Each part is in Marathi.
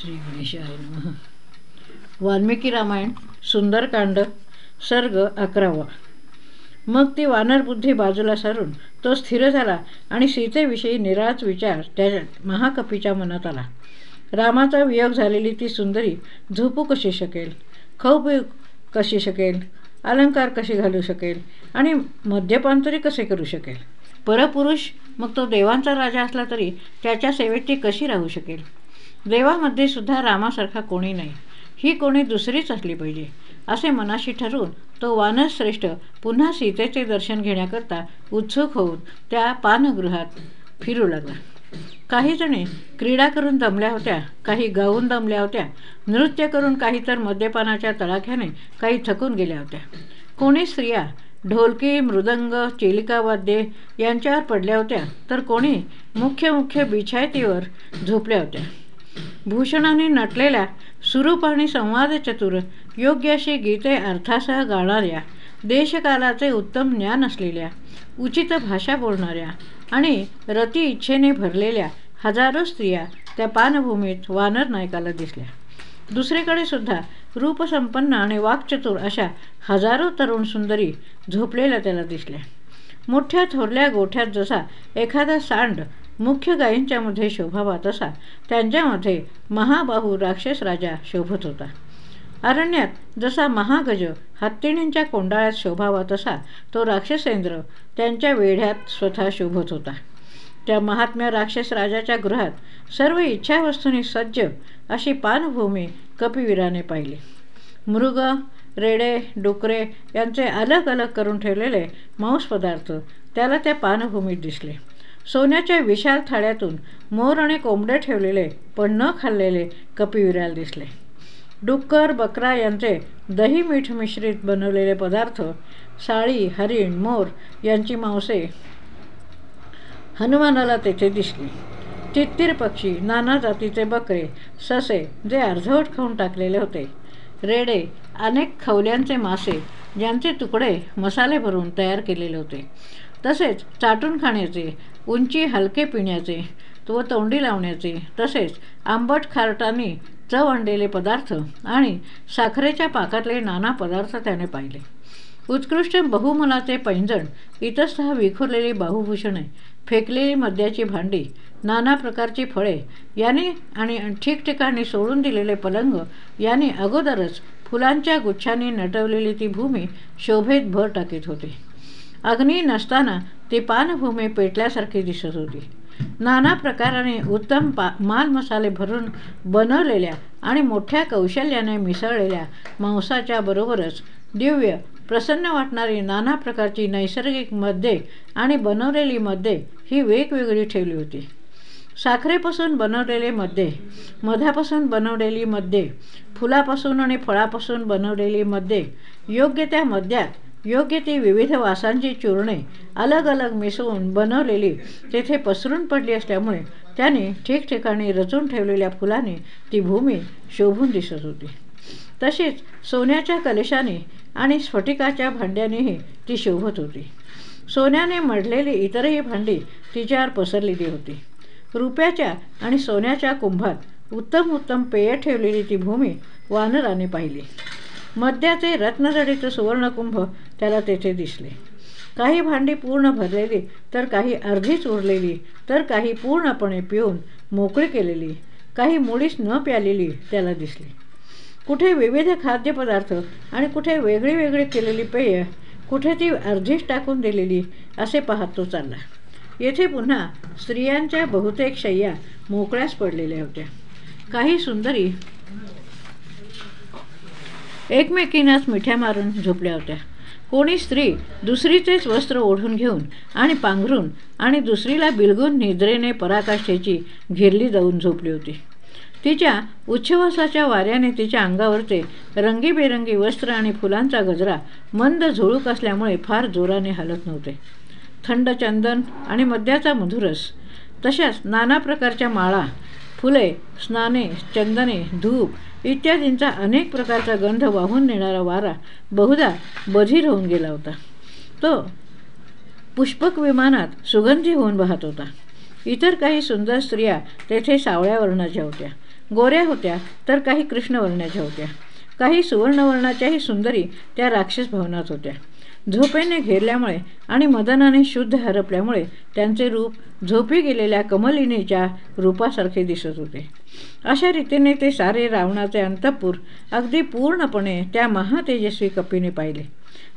श्री गणेशाय नमः. वाल्मिकी रामायण सुंदरकांड सर्ग अकरावा. मग ती वानरबुद्धी बाजूला सारून तो स्थिर झाला आणि सीतेविषयी निराच विचार त्या महाकपीच्या मनात आला. रामाचा वियोग झालेली ती सुंदरी झोपू कशी शकेल? खाऊ कशी शकेल? अलंकार कसे घालू शकेल? आणि मद्यपान तरी कसे करू शकेल? परपुरुष मग तो देवांचा राजा असला तरी त्याच्या सेवेत ती कशी राहू शकेल? देवामध्ये सुद्धा रामासारखा कोणी नाही. ही कोणी दुसरीच असली पाहिजे असे मनाशी ठरवून तो वानरश्रेष्ठ पुन्हा सीतेचे दर्शन घेण्याकरता उत्सुक होऊन त्या पानगृहात फिरू लागला. काही जणी क्रीडा करून दमल्या होत्या काही गाऊन दमल्या होत्या नृत्य करून काही तर मद्यपानाच्या तडाख्याने काही थकून गेल्या होत्या. कोणी स्त्रिया ढोलकी मृदंग चिलिका वाद्ये यांच्यावर पडल्या होत्या तर कोणी मुख्य मुख्य बिछायतीवर झोपल्या होत्या. भूषणाने नटलेल्या सुरूप आणि संवादचतुर योग्य अशी गीते अर्थासह गाणाऱ्या देशकालाचे उत्तम ज्ञान असलेल्या उचित भाषा बोलणाऱ्या आणि रती इच्छेने भरलेल्या हजारो स्त्रिया त्या पानभूमीत वानर नायकाला दिसल्या. दुसरीकडे सुद्धा रूपसंपन्न आणि वाक्चतुर अशा हजारो तरुण सुंदरी झोपलेल्या त्याला दिसल्या. मोठ्या थोरल्या गोठ्यात जसा एखादा सांड मुख्य गायींच्यामध्ये शोभावा तसा त्यांच्यामध्ये महाबाहू राक्षस राजा शोभत होता. अरण्यात जसा महागज हत्तीणींच्या कोंडाळ्यात शोभावा तसा तो राक्षसेंद्र त्यांच्या वेढ्यात स्वतः शोभत होता. त्या महात्म्या राक्षस राजाच्या गृहात सर्व इच्छावस्तूंनी सज्ज अशी पानभूमी कपिवीराने पाहिली. मृग रेडे डुकरे यांचे अलग अलग करून ठेवलेले मांस पदार्थ त्याला त्या पानभूमीत दिसले. सोन्याच्या विशाल थाळ्यातून मोर आणि कोंबडे ठेवलेले पण न खाल्लेले कपिविराल दिसले. डुक्कर बकरा यांचे दही मीठ मिश्रित बनवलेले पदार्थ साळी हरिण मोर यांची मांसे हनुमानाला तेथे दिसली. तित्तीर पक्षी नाना जातीचे बकरे ससे जे अर्धवट खाऊन टाकलेले होते. रेडे अनेक खवल्यांचे मासे ज्यांचे तुकडे मसाले भरून तयार केलेले होते. तसेच चाटून खाण्याचे उंची हलके पिण्याचे व तोंडी लावण्याचे तसेच आंबट खारटांनी चव आणलेले पदार्थ आणि साखरेच्या पाकातले नाना पदार्थ त्याने पाहिले. उत्कृष्ट बहुमलाचे पैंजण इतस्तः विखुरलेली बाहुभूषणे फेकलेली मद्याची भांडी नाना प्रकारची फळे याने आणि ठिकठिकाणी सोडून दिलेले पलंग याने अगोदरच फुलांच्या गुच्छांनी नटवलेली ती भूमी शोभेत भर टाकीत होती. अग्नी नसताना ती पानभूमी पेटल्यासारखी दिसत होती. नाना प्रकाराने उत्तम पा माल मसाले भरून बनवलेल्या आणि मोठ्या कौशल्याने मिसळलेल्या मांसाच्या बरोबरच दिव्य प्रसन्न वाटणारी नाना प्रकारची नैसर्गिकमध्ये आणि बनवलेली मध्ये ही वेगवेगळी ठेवली होती. साखरेपासून बनवलेले मध्ये मधापासून बनवलेली मध्ये फुलापासून आणि फळापासून बनवलेली मध्ये योग्य त्या मद्यात योग्य ती विविध वासांची चूर्णे अलग अलग मिसळून बनवलेली तेथे पसरून पडली असल्यामुळे त्याने ठिकठिकाणी रचून ठेवलेल्या फुलाने ती भूमी शोभून दिसत होती. तशीच सोन्याच्या कलशाने आणि स्फटिकाच्या भांड्यानेही ती शोभत होती. सोन्याने मढलेली इतरही भांडी तिच्यावर पसरलेली होती. रुपयाच्या आणि सोन्याच्या कुंभात उत्तम उत्तम पेय ठेवलेली ती भूमी वानराने पाहिली. मद्याचे रत्नजडित सुवर्णकुंभ त्याला तेथे दिसले. काही भांडी पूर्ण भरलेली तर काही अर्धीच उरलेली तर काही पूर्णपणे पिऊन मोकळी केलेली काही मुळीच न प्यालेली त्याला दिसली. कुठे विविध खाद्यपदार्थ आणि कुठे वेगळी वेगळी केलेली पेय कुठे ती अर्धीच टाकून दिलेली असे पाहत तो चालला. येथे पुन्हा स्त्रियांच्या बहुतेक शय्या मोकळ्याच पडलेल्या होत्या. काही सुंदरी एकमेकींनाच मिठ्या मारून झोपल्या होत्या. कोणी स्त्री दुसरीचेच वस्त्र ओढून घेऊन आणि पांघरून आणि दुसरीला बिलगून निद्रेने पराकाष्ठेची घेरली जाऊन झोपली होती. तिच्या उच्छवासाच्या वाऱ्याने तिच्या अंगावरचे रंगीबेरंगी वस्त्र आणि फुलांचा गजरा मंद झुळूक असल्यामुळे फार जोराने हलत नव्हते. थंड चंदन आणि मद्याचा मधुरस तशाच नाना प्रकारच्या माळा फुले स्नाने चंदने धूप इत्यादींचा अनेक प्रकारचा गंध वाहून नेणारा वारा बहुधा बधीर होऊन गेला होता. तो पुष्पक विमानात सुगंधी होऊन वाहत होता. इतर काही सुंदर स्त्रिया तेथे सावळ्या वर्णाच्या होत्या. गोऱ्या होत्या तर काही कृष्णवर्णाच्या होत्या. काही सुवर्णवर्णाच्याही सुंदरी त्या राक्षस भवनात होत्या. झोपेने घेरल्यामुळे आणि मदनाने शुद्ध हरपल्यामुळे त्यांचे रूप झोपी गेलेल्या कमलिनीच्या रूपासारखे दिसत होते. अशा रीतीने ते सारे रावणाचे अंतपूर अगदी पूर्णपणे त्या महातेजस्वी कपीने पाहिले.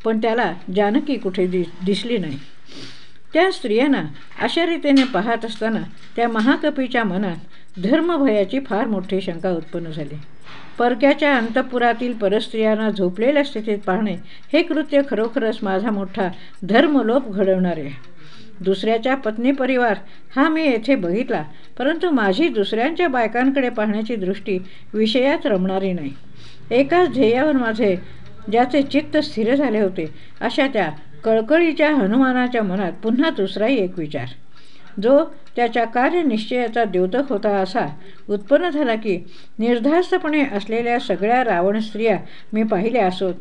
पण त्याला जानकी कुठे दि दिसली नाही. त्या स्त्रियांना अशा रीतीने पाहत असताना त्या महाकपीच्या मनात धर्मभयाची फार मोठी शंका उत्पन्न झाली. परक्याच्या अंतपुरातील परस्त्रियांना झोपलेल्या स्थितीत पाहणे हे कृत्य खरोखरच माझा मोठा धर्मलोप घडवणारे. दुसऱ्याच्या पत्नी परिवार हा मी येथे बघितला परंतु माझी दुसऱ्यांच्या बायकांकडे पाहण्याची दृष्टी विषयात रमणारी नाही. एकाच ध्येयावर माझे ज्याचे चित्त स्थिर झाले होते अशा त्या कळकळीच्या हनुमानाच्या मनात पुन्हा दुसराही एक विचार. जो त्याच्या कार्यनिश्चयाचा द्योतक होता असा उत्पन्न झाला की निर्धास्तपणे असलेल्या सगळ्या रावण स्त्रिया मी पाहिल्या असोत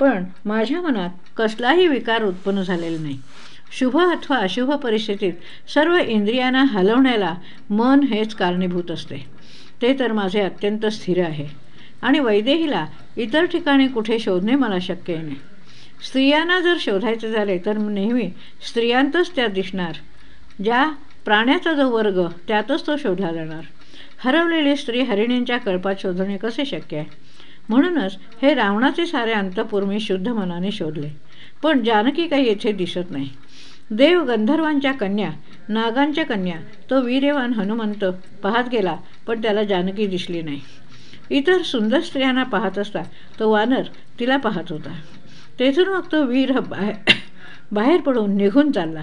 पण माझ्या मनात कसलाही विकार उत्पन्न झालेला नाही. शुभ अथवा अशुभ परिस्थितीत सर्व इंद्रियांना हलवण्याला मन हेच कारणीभूत असते. ते तर माझे अत्यंत स्थिर आहे आणि वैदेहीला इतर ठिकाणी कुठे शोधणे मला शक्य नाही. स्त्रियांना जर शोधायचे झाले तर नेहमी स्त्रियांतच त्या दिसणार. ज्या प्राण्याचा जो वर्ग त्यातच तो शोधला जाणार. हरवलेली स्त्री हरिणींच्या कळपात शोधणे कसे शक्य आहे? म्हणूनच हे रावणाचे सारे अंतपूर मी शुद्ध मनाने शोधले. पण जानकी काही येथे दिसत नाही. देव गंधर्वांच्या कन्या नागांच्या कन्या तो वीर्यवान हनुमंत पाहत गेला पण त्याला जानकी दिसली नाही. इतर सुंदर स्त्रियांना पाहत असता तो वानर तिला पाहत होता. तेथून मग तो वीर बाहेर बाहेर पडून निघून चालला.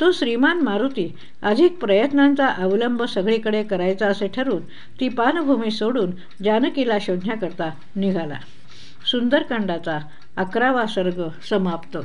तो श्रीमान मारुती अधिक प्रयत्नांचा अवलंब सगळीकडे करायचा असे ठरवून ती पानभूमी सोडून जानकीला शोधण्याकरता निघाला. सुंदरकांडाचा अकरावा सर्ग समाप्त.